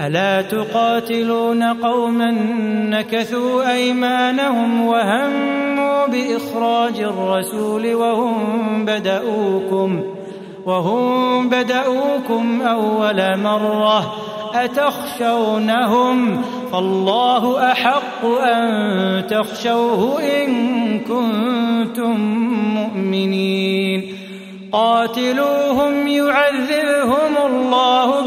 ألا تقاتلون قوما نكثوا أيمانهم وهموا بإخراج الرسول وهم بدؤوكم وهم بدؤوكم أول مرة أتخشونهم فالله أحق أن تخشوه إن كنتم مؤمنين قاتلوهم يعذبهم الله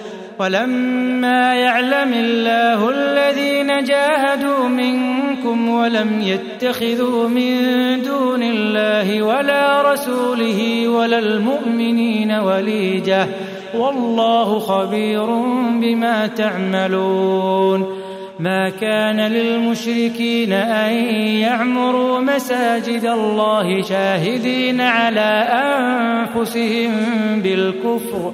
ولما يعلم الله الذين جاهدوا منكم ولم يتخذوا من دون الله ولا رسوله ولا المؤمنين وليجة والله خبير بما تعملون ما كان للمشركين أن يعمروا مساجد الله شاهدين على أنفسهم بالكفر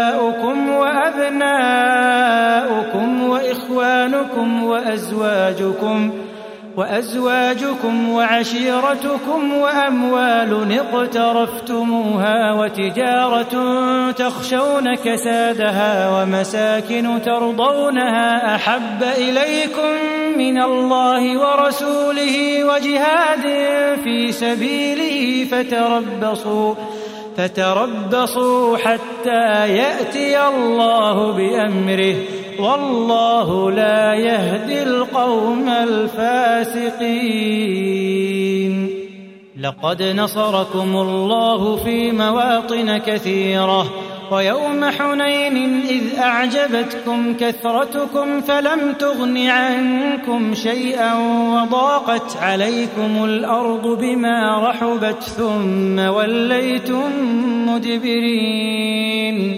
وأزواجكم وأزواجكم وعشيرتكم وأموال اقترفتموها وتجارة تخشون كسادها ومساكن ترضونها أحب إليكم من الله ورسوله وجهاد في سبيله فتربصوا فتربصوا حتى يأتي الله بأمره. والله لا يهدي القوم الفاسقين. لقد نصركم الله في مواطن كثيرة ويوم حنين إذ أعجبتكم كثرتكم فلم تغن عنكم شيئا وضاقت عليكم الأرض بما رحبت ثم وليتم مدبرين.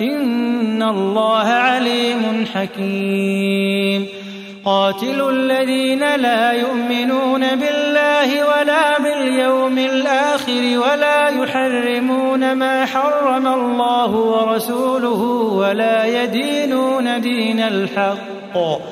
إن الله عليم حكيم. قاتلوا الذين لا يؤمنون بالله ولا باليوم الآخر ولا يحرمون ما حرم الله ورسوله ولا يدينون دين الحق.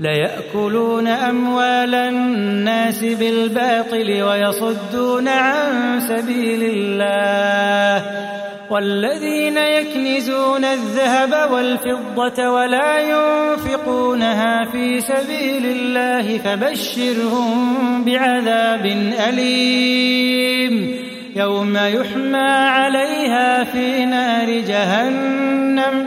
ليأكلون أموال الناس بالباطل ويصدون عن سبيل الله. والذين يكنزون الذهب والفضة ولا ينفقونها في سبيل الله فبشرهم بعذاب أليم. يوم يحمى عليها في نار جهنم.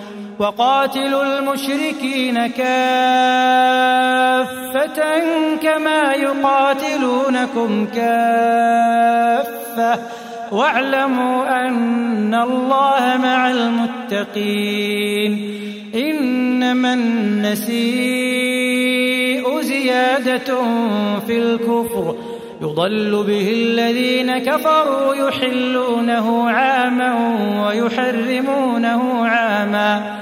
وقاتلوا المشركين كافة كما يقاتلونكم كافة. واعلموا أن الله مع المتقين. إنما النسيء زيادة في الكفر. يضل به الذين كفروا يحلونه عاما ويحرمونه عاما.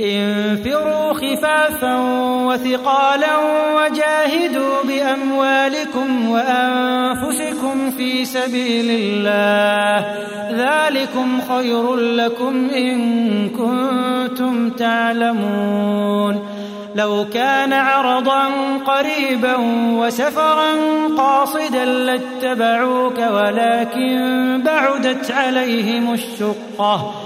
انفروا خفافا وثقالا وجاهدوا بأموالكم وأنفسكم في سبيل الله. ذلكم خير لكم إن كنتم تعلمون. لو كان عرضا قريبا وسفرا قاصدا لاتبعوك ولكن بعدت عليهم الشقة.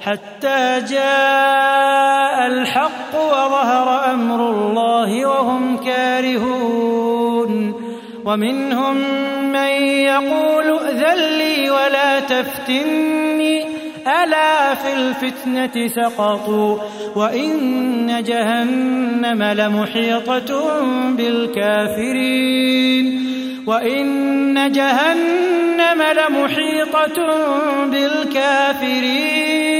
حتى جاء الحق وظهر أمر الله وهم كارهون. ومنهم من يقول ائذن لي ولا تفتني ألا في الفتنة سقطوا وإن جهنم لمحيطة بالكافرين. وإن جهنم لمحيطة بالكافرين.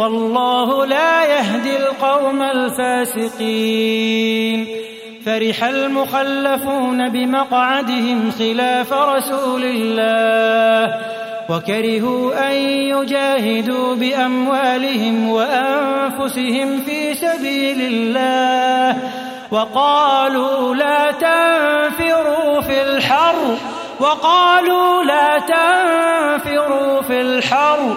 والله لا يهدي القوم الفاسقين. فرح المخلفون بمقعدهم خلاف رسول الله وكرهوا أن يجاهدوا بأموالهم وأنفسهم في سبيل الله وقالوا لا تنفروا في الحر وقالوا لا تنفروا في الحر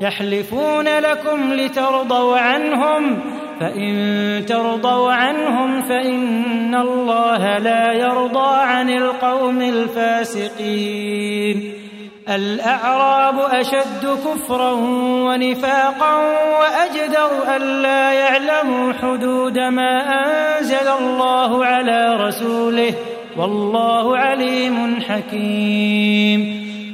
يحلفون لكم لترضوا عنهم فإن ترضوا عنهم فإن الله لا يرضى عن القوم الفاسقين. الأعراب أشد كفرا ونفاقا وأجدر ألا يعلموا حدود ما أنزل الله على رسوله. والله عليم حكيم.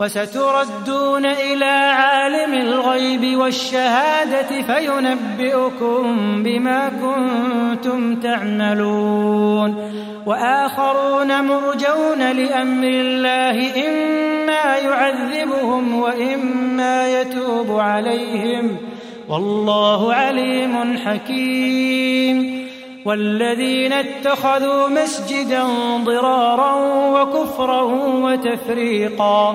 وستردون إلى عالم الغيب والشهادة فينبئكم بما كنتم تعملون. وآخرون مرجون لأمر الله إما يعذبهم وإما يتوب عليهم. والله عليم حكيم. والذين اتخذوا مسجدا ضرارا وكفرا وتفريقا.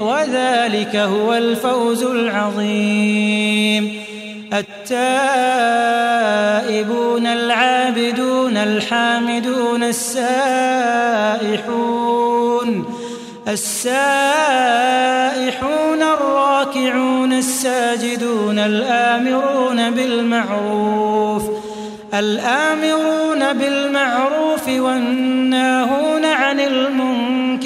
وذلك هو الفوز العظيم. التائبون العابدون الحامدون السائحون. السائحون الراكعون الساجدون الآمرون بالمعروف. الآمرون بالمعروف والناهون عن المنكر.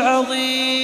العظيم